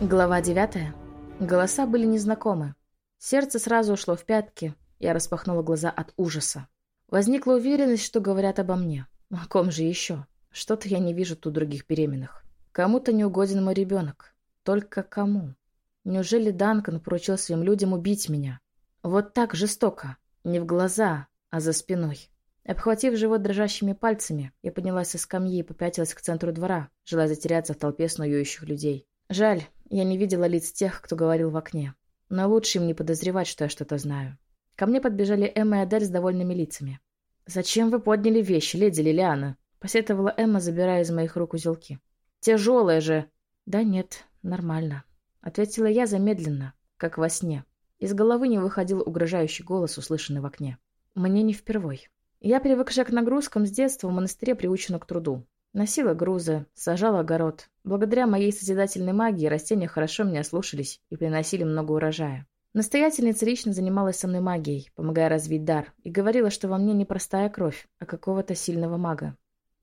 Глава девятая. Голоса были незнакомы. Сердце сразу ушло в пятки. Я распахнула глаза от ужаса. Возникла уверенность, что говорят обо мне. О ком же еще? Что-то я не вижу тут других беременных. Кому-то не угоден мой ребенок. Только кому? Неужели Данкан поручил своим людям убить меня? Вот так жестоко. Не в глаза, а за спиной. Обхватив живот дрожащими пальцами, я поднялась со скамьи и попятилась к центру двора, желая затеряться в толпе снующих людей. Жаль, я не видела лиц тех, кто говорил в окне. Но лучше им не подозревать, что я что-то знаю. Ко мне подбежали Эмма и Адель с довольными лицами. «Зачем вы подняли вещи, леди Лилиана?» — посетовала Эмма, забирая из моих рук узелки. «Тяжелые же!» «Да нет, нормально», — ответила я замедленно, как во сне. Из головы не выходил угрожающий голос, услышанный в окне. «Мне не впервой. Я, привыкшая к нагрузкам с детства, в монастыре приучена к труду. Носила грузы, сажала огород. Благодаря моей созидательной магии растения хорошо меня слушались и приносили много урожая. Настоятельница лично занималась со мной магией, помогая развить дар, и говорила, что во мне не простая кровь, а какого-то сильного мага.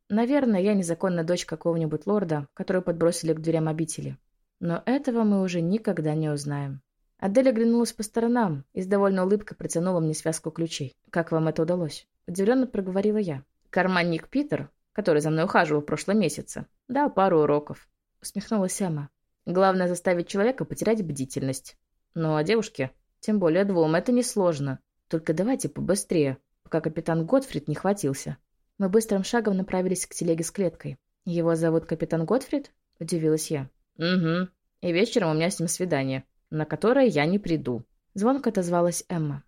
Наверное, я незаконная дочь какого-нибудь лорда, которую подбросили к дверям обители. Но этого мы уже никогда не узнаем. Адель оглянулась по сторонам и с довольной улыбкой протянула мне связку ключей. «Как вам это удалось?» Удивленно проговорила я. Карманник Питер который за мной ухаживал в прошлом месяце. Да, пару уроков. Усмехнулась Эмма. Главное заставить человека потерять бдительность. Ну, а девушке, тем более двум, это несложно. Только давайте побыстрее, пока капитан Готфрид не хватился. Мы быстрым шагом направились к телеге с клеткой. «Его зовут капитан Готфрид?» – удивилась я. «Угу. И вечером у меня с ним свидание, на которое я не приду». Звонко отозвалась Эмма.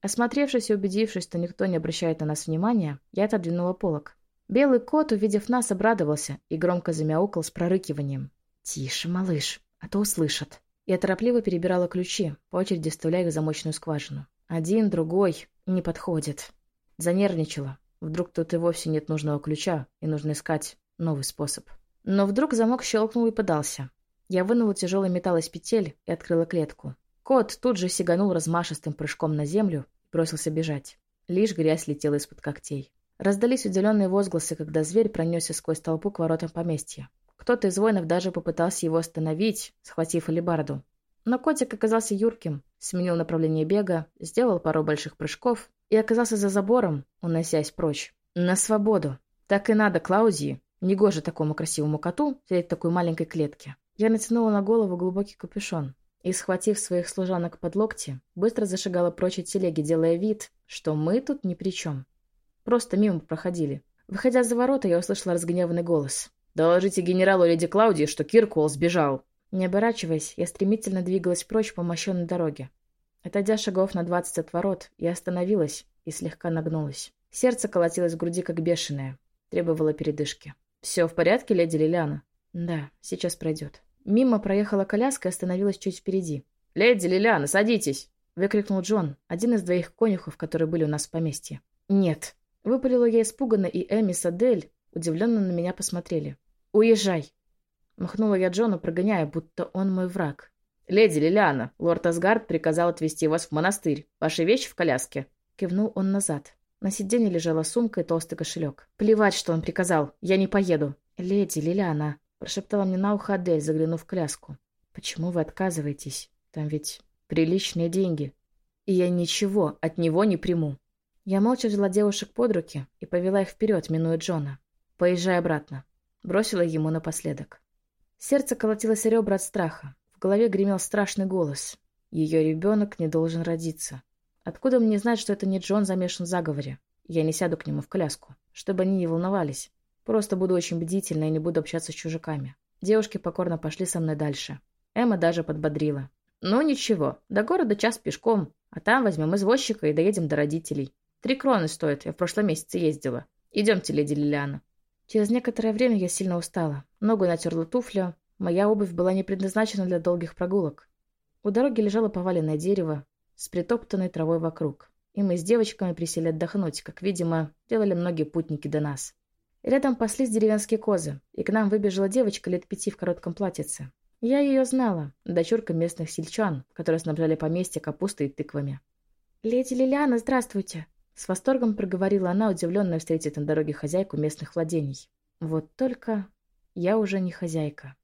Осмотревшись и убедившись, что никто не обращает на нас внимания, я отодвинула полок. Белый кот, увидев нас, обрадовался и громко замяукал с прорыкиванием. «Тише, малыш, а то услышат». Я торопливо перебирала ключи, по очереди вставляя их в замочную скважину. Один, другой, не подходит. Занервничала. Вдруг тут и вовсе нет нужного ключа, и нужно искать новый способ. Но вдруг замок щелкнул и подался. Я вынула тяжелый металл из петель и открыла клетку. Кот тут же сиганул размашистым прыжком на землю и бросился бежать. Лишь грязь летела из-под когтей. Раздались удивленные возгласы, когда зверь пронесся сквозь толпу к воротам поместья. Кто-то из воинов даже попытался его остановить, схватив алебарду. Но котик оказался юрким, сменил направление бега, сделал пару больших прыжков и оказался за забором, уносясь прочь. На свободу. Так и надо, Клаузии. Негоже такому красивому коту сидеть в такой маленькой клетке. Я натянула на голову глубокий капюшон и, схватив своих служанок под локти, быстро зашагала прочь от телеги, делая вид, что мы тут ни при чем. Просто мимо проходили. Выходя за ворота, я услышала разгневанный голос. «Доложите генералу леди Клаудии, что Киркуолл сбежал». Не оборачиваясь, я стремительно двигалась прочь по мощенной дороге. Отойдя шагов на двадцать от ворот, я остановилась и слегка нагнулась. Сердце колотилось в груди, как бешеное. Требовало передышки. «Все в порядке, леди Лилиана?» «Да, сейчас пройдет». Мимо проехала коляска и остановилась чуть впереди. «Леди Лилиана, садитесь!» — выкрикнул Джон, один из двоих конюхов, которые были у нас в поместье. «Нет», Выпалила я испуганно, и Эми с Адель удивленно на меня посмотрели. «Уезжай!» Махнула я Джону, прогоняя, будто он мой враг. «Леди Лилиана, лорд Асгард приказал отвезти вас в монастырь. Ваши вещи в коляске». Кивнул он назад. На сиденье лежала сумка и толстый кошелек. «Плевать, что он приказал. Я не поеду». «Леди Лилиана», — прошептала мне на ухо Адель, заглянув в коляску. «Почему вы отказываетесь? Там ведь приличные деньги. И я ничего от него не приму». Я молча взяла девушек под руки и повела их вперед, минуя Джона. «Поезжай обратно», — бросила ему напоследок. Сердце колотилось ребра от страха. В голове гремел страшный голос. Ее ребенок не должен родиться. Откуда мне знать, что это не Джон замешан в заговоре? Я не сяду к нему в коляску, чтобы они не волновались. Просто буду очень бдительна и не буду общаться с чужаками. Девушки покорно пошли со мной дальше. Эмма даже подбодрила. «Ну ничего, до города час пешком, а там возьмем извозчика и доедем до родителей. Три кроны стоит, я в прошлом месяце ездила. Идемте, леди Лилиана. Через некоторое время я сильно устала. Ногу натерла туфля. Моя обувь была не предназначена для долгих прогулок. У дороги лежало поваленное дерево с притоптанной травой вокруг. И мы с девочками присели отдохнуть, как, видимо, делали многие путники до нас. Рядом паслись деревенские козы, и к нам выбежала девочка лет пяти в коротком платьице. Я ее знала, дочурка местных сельчан, которые снабжали поместье капустой и тыквами. «Леди Лилиана, здравствуйте!» С восторгом проговорила она, удивленная встретить на дороге хозяйку местных владений. Вот только я уже не хозяйка.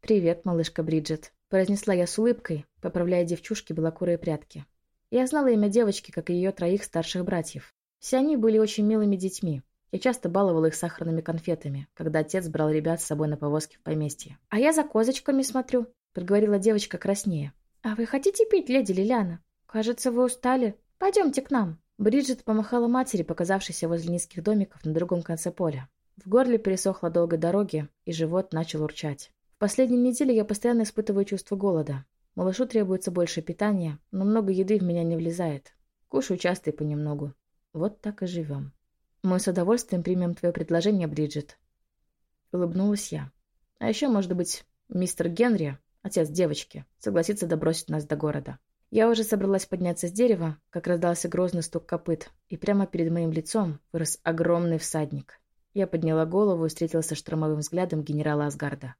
«Привет, малышка Бриджит». произнесла я с улыбкой, поправляя девчушке белокурые прятки. Я знала имя девочки, как и ее троих старших братьев. Все они были очень милыми детьми. Я часто баловала их сахарными конфетами, когда отец брал ребят с собой на повозке в поместье. «А я за козочками смотрю», — проговорила девочка краснее. «А вы хотите пить, леди Лилиана? Кажется, вы устали. Пойдемте к нам». Бриджит помахала матери, показавшейся возле низких домиков на другом конце поля. В горле пересохло долгой дороги, и живот начал урчать. В последние недели я постоянно испытываю чувство голода. Малышу требуется больше питания, но много еды в меня не влезает. Кушаю часто и понемногу. Вот так и живем. Мы с удовольствием примем твое предложение, Бриджит. Улыбнулась я. А еще, может быть, мистер Генри, отец девочки, согласится добросить нас до города. Я уже собралась подняться с дерева, как раздался грозный стук копыт, и прямо перед моим лицом вырос огромный всадник. Я подняла голову и встретился штормовым взглядом генерала Асгарда.